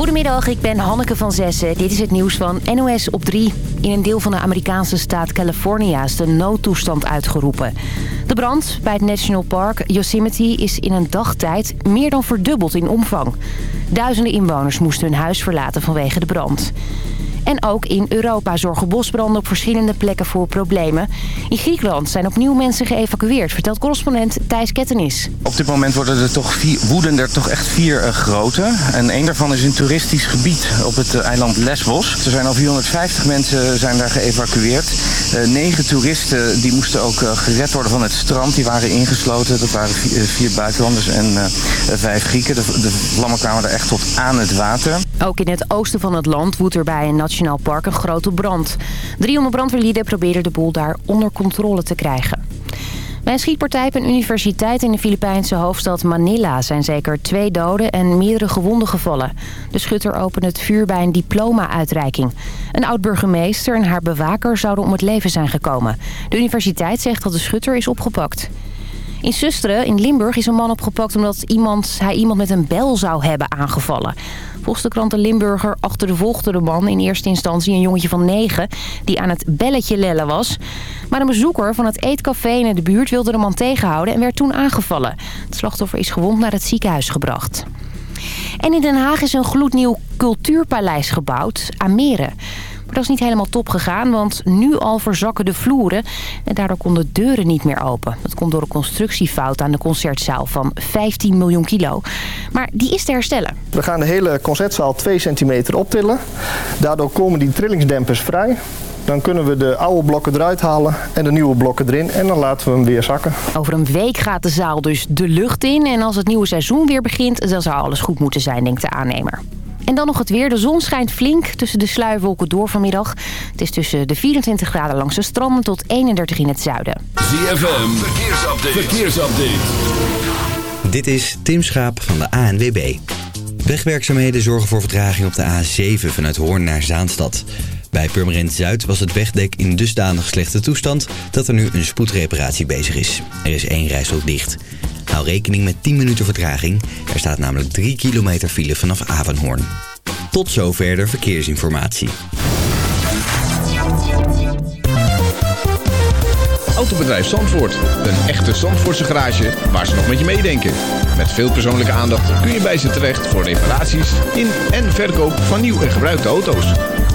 Goedemiddag, ik ben Hanneke van Zessen. Dit is het nieuws van NOS op 3. In een deel van de Amerikaanse staat California is de noodtoestand uitgeroepen. De brand bij het National Park Yosemite is in een dagtijd meer dan verdubbeld in omvang. Duizenden inwoners moesten hun huis verlaten vanwege de brand. En ook in Europa zorgen bosbranden op verschillende plekken voor problemen. In Griekenland zijn opnieuw mensen geëvacueerd, vertelt correspondent Thijs Kettenis. Op dit moment worden er toch vier, woeden er toch echt vier uh, grote. En één daarvan is een toeristisch gebied op het uh, eiland Lesbos. Er zijn al 450 mensen zijn daar geëvacueerd. Uh, negen toeristen die moesten ook gered worden van het strand. Die waren ingesloten. Dat waren vier, vier buitenlanders en vijf Grieken. De, de vlammen kwamen er echt tot aan het water. Ook in het oosten van het land woedt er bij een Nationaal Park een grote brand. 300 brandweerlieden proberen de boel daar onder controle te krijgen. Bij een schietpartij op een universiteit in de Filipijnse hoofdstad Manila... zijn zeker twee doden en meerdere gewonden gevallen. De schutter opende het vuur bij een diploma-uitreiking. Een oud-burgemeester en haar bewaker zouden om het leven zijn gekomen. De universiteit zegt dat de schutter is opgepakt. In Susteren in Limburg is een man opgepakt omdat iemand, hij iemand met een bel zou hebben aangevallen. Volgens de krant de Limburger achtervolgde de man in eerste instantie een jongetje van negen... die aan het belletje lellen was. Maar een bezoeker van het eetcafé in de buurt wilde de man tegenhouden en werd toen aangevallen. Het slachtoffer is gewond naar het ziekenhuis gebracht. En in Den Haag is een gloednieuw cultuurpaleis gebouwd, Amere. Maar dat is niet helemaal top gegaan, want nu al verzakken de vloeren. En daardoor konden deuren niet meer open. Dat komt door een constructiefout aan de concertzaal van 15 miljoen kilo. Maar die is te herstellen. We gaan de hele concertzaal 2 centimeter optillen. Daardoor komen die trillingsdempers vrij. Dan kunnen we de oude blokken eruit halen en de nieuwe blokken erin. En dan laten we hem weer zakken. Over een week gaat de zaal dus de lucht in. En als het nieuwe seizoen weer begint, dan zou alles goed moeten zijn, denkt de aannemer. En dan nog het weer. De zon schijnt flink tussen de sluierwolken door vanmiddag. Het is tussen de 24 graden langs de stranden tot 31 in het zuiden. ZFM, verkeersupdate. verkeersupdate. Dit is Tim Schaap van de ANWB. Wegwerkzaamheden zorgen voor vertraging op de A7 vanuit Hoorn naar Zaanstad. Bij Purmerend Zuid was het wegdek in dusdanig slechte toestand dat er nu een spoedreparatie bezig is. Er is één rijstrook dicht. Hou rekening met 10 minuten vertraging. Er staat namelijk 3 kilometer file vanaf Avanhoorn. Tot zover de verkeersinformatie. Autobedrijf Zandvoort. Een echte Zandvoortse garage waar ze nog met je meedenken. Met veel persoonlijke aandacht kun je bij ze terecht voor reparaties in en verkoop van nieuw en gebruikte auto's.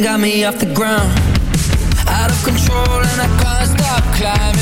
got me off the ground. Out of control and I can't stop climbing.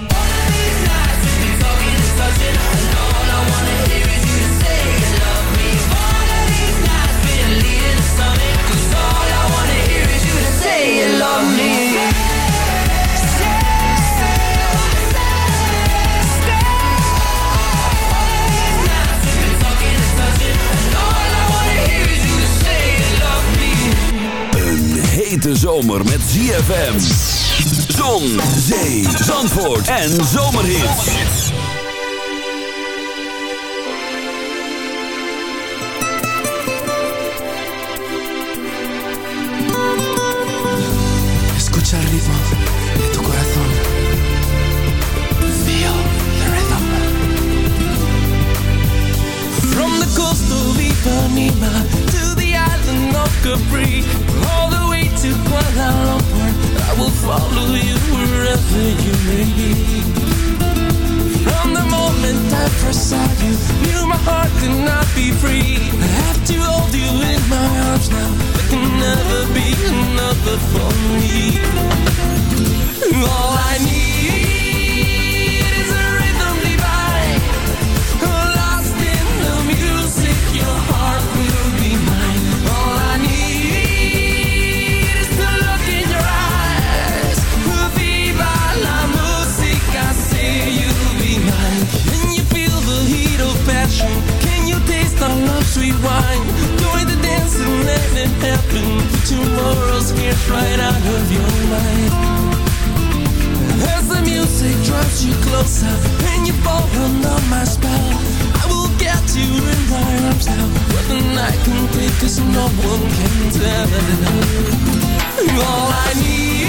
zomer met ZFM. Zon, zee, zandvoort en zomerhit. Escucha el ritmo de tu corazón. Rhythm. From the coast of Ipanema to the island of Capri. to Kuala Lumpur. I will follow you wherever you may be. From the moment I first saw you, knew my heart could not be free. I have to hold you in my arms now. There can never be another for me. All I need. made it happen. Tomorrow's here right out of your life. As the music drives you closer and you fall under my spell, I will get you in my arms now. What the night can cause no one can tell. All I need.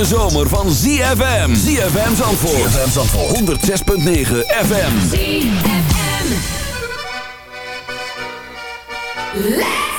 De zomer van ZFM. ZFM Zandvoort. ZFM Zandvoort. 106.9 FM. ZFM. Let's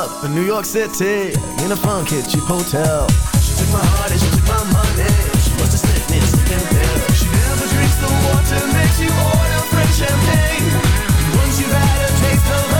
up in New York City in a funky cheap hotel. She took my heart and she took my money. She must have slipped me a and pill. She never drinks the water, makes you order fresh champagne. Once you've had a taste of her.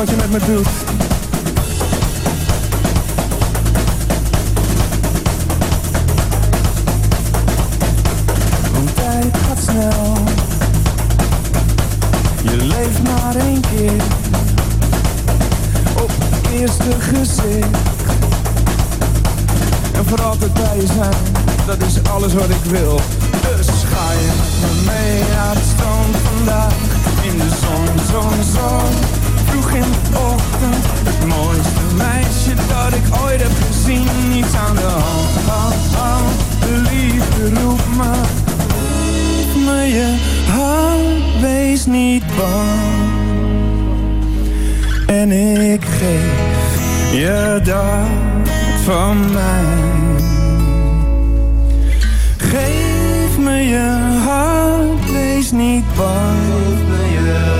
wat je met me doet. Want tijd gaat snel. Je leeft maar één keer. Op het eerste gezicht. En voor altijd bij je zijn, dat is alles wat ik wil. Dus ga je met me mee naar het strand vandaag. In de zon, zon, zon. In ochtend. Het mooiste meisje dat ik ooit heb gezien. Niets aan de hand, hand, hand. De liefde roept me. Geef me je hand, wees niet bang. En ik geef je dat van mij. Geef me je hand, wees niet bang.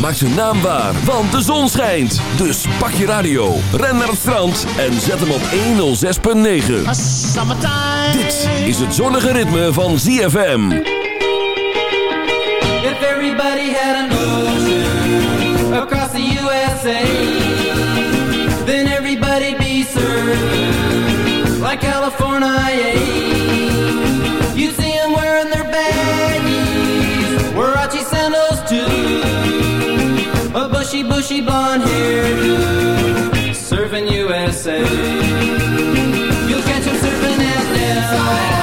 ZFM maakt zijn naam waar, want de zon schijnt. Dus pak je radio, ren naar het strand en zet hem op 106.9. Dit is het zonnige ritme van ZFM. If everybody had an ocean across the USA, then everybody'd be served like California. Bucky, bushy, blonde hair, dude, serving USA. You'll catch him surfing at now.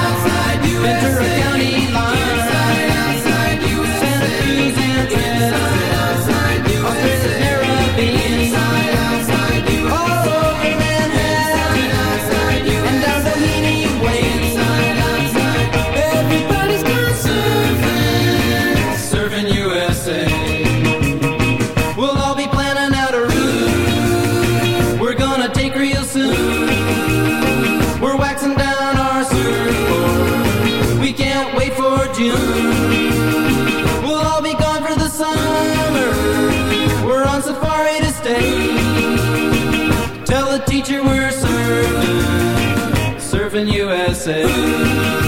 said.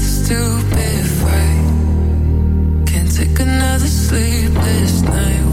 stupid fight. Can't take another sleepless night.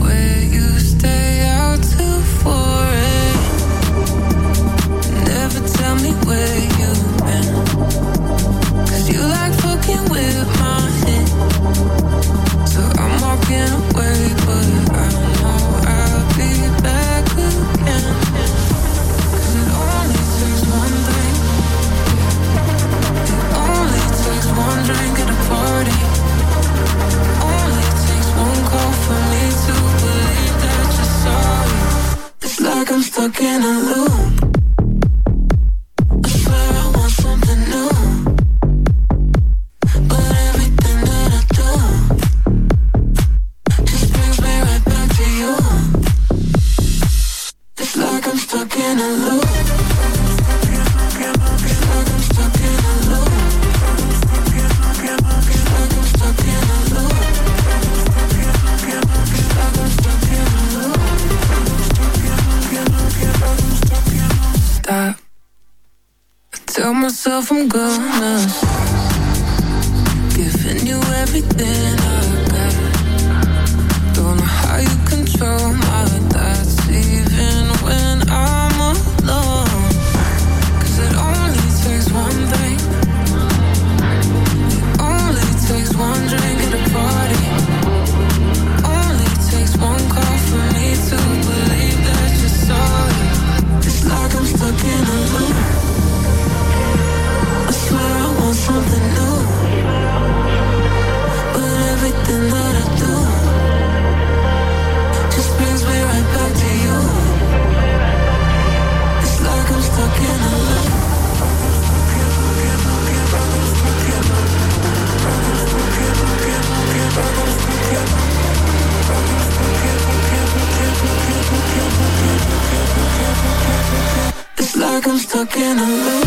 stuck in a loop. So I'm God. stuck in a loop.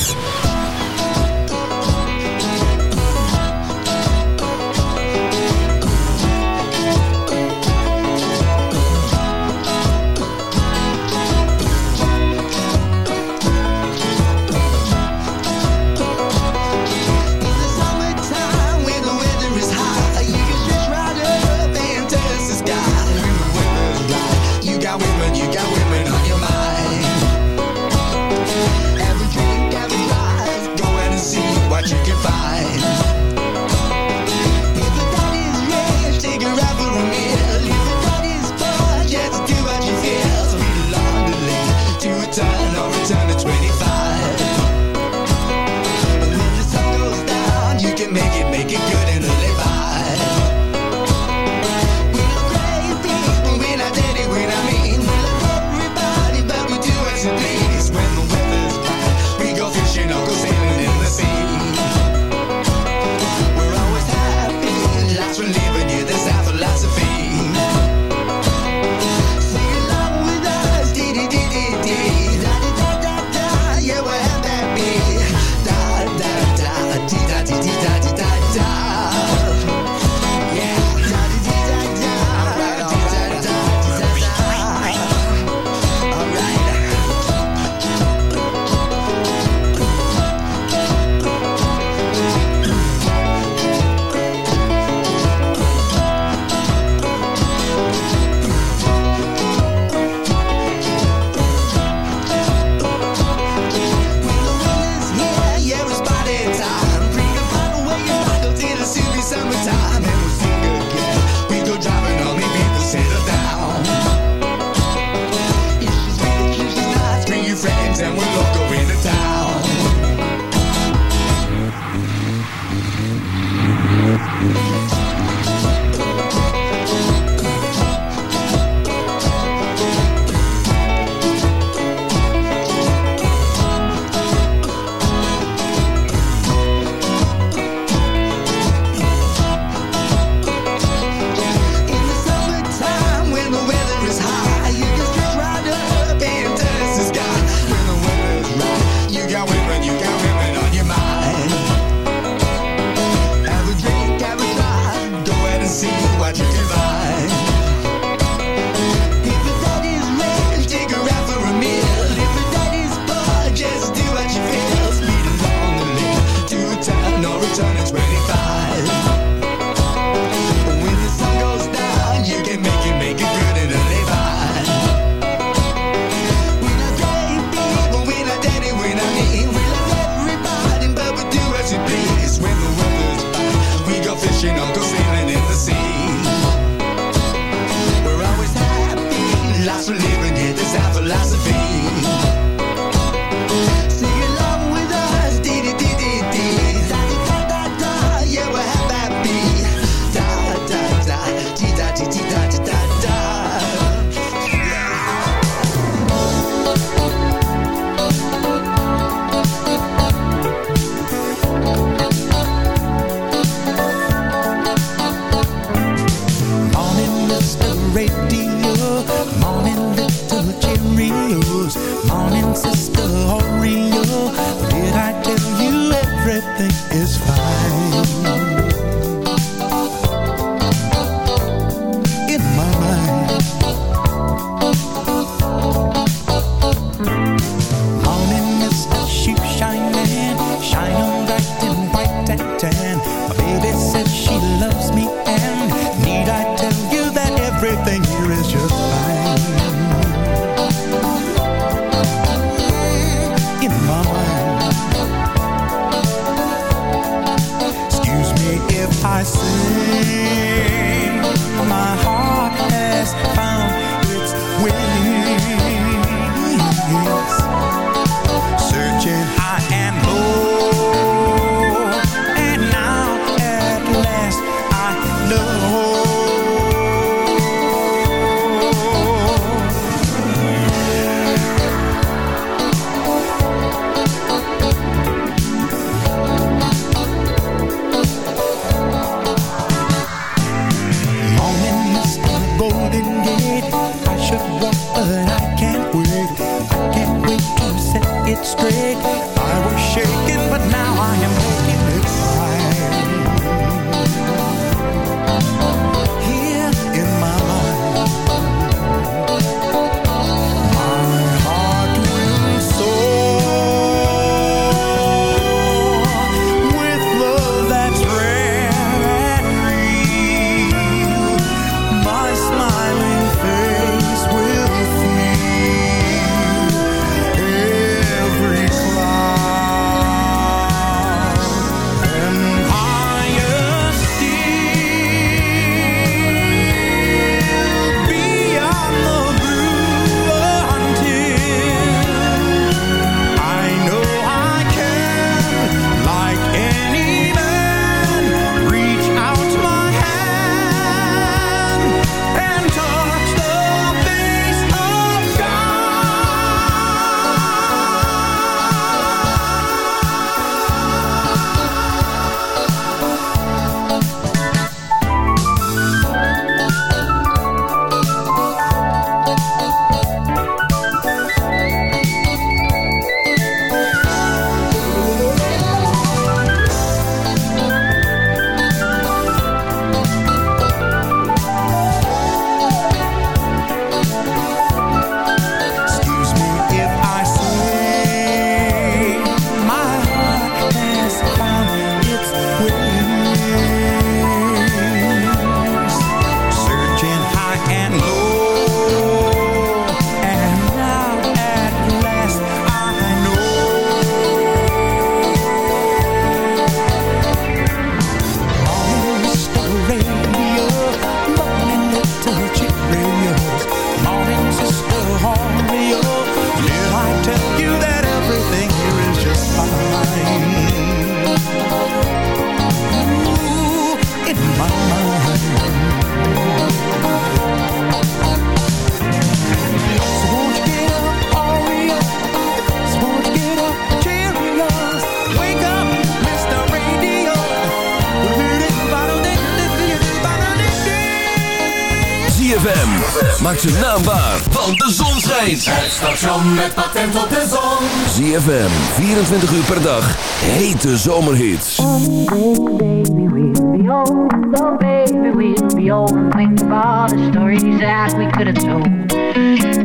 station met patent op de zon. ZFM, 24 uur per dag, hete zomerhits. Oh, baby, we'll be old. Oh, baby, we'll be old. Think of all the stories that we could have told.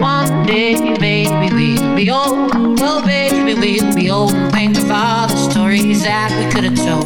One day, baby, we'll be old. Oh, baby, we'll be old. Think of all the stories that we could have told.